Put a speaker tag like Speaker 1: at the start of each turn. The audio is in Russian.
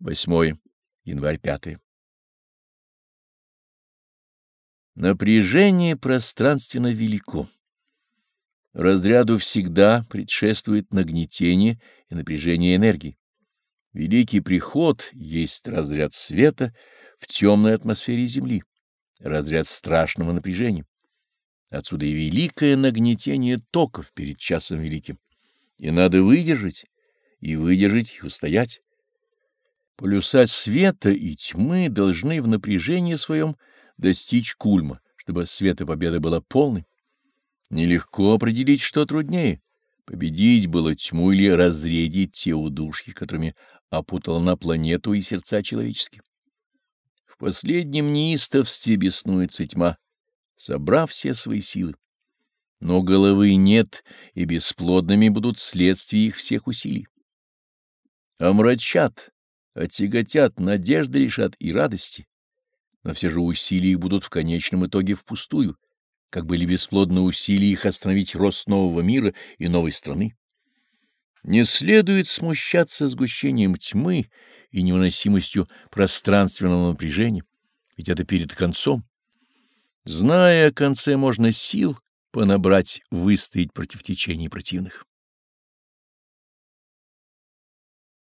Speaker 1: 8 январь 5. Напряжение пространственно велико. Разряду всегда предшествует нагнетение и напряжение энергии. Великий приход есть разряд света в темной атмосфере Земли, разряд страшного напряжения. Отсюда и великое нагнетение токов перед часом великим. И надо выдержать, и выдержать, и устоять. Полюса света и тьмы должны в напряжении своем достичь кульма, чтобы света победы была полной. Нелегко определить, что труднее — победить было тьму или разредить те удушья, которыми опутала на планету и сердца человеческие. В последнем неистовстве беснуется тьма, собрав все свои силы. Но головы нет, и бесплодными будут следствия их всех усилий. Омрачат, отяготят, надежды лишат и радости, но все же усилия будут в конечном итоге впустую, как были бесплодны усилия их остановить рост нового мира и новой страны. Не следует смущаться сгущением тьмы и невыносимостью пространственного напряжения, ведь это перед концом. Зная о конце, можно сил понабрать, выстоять против течений противных.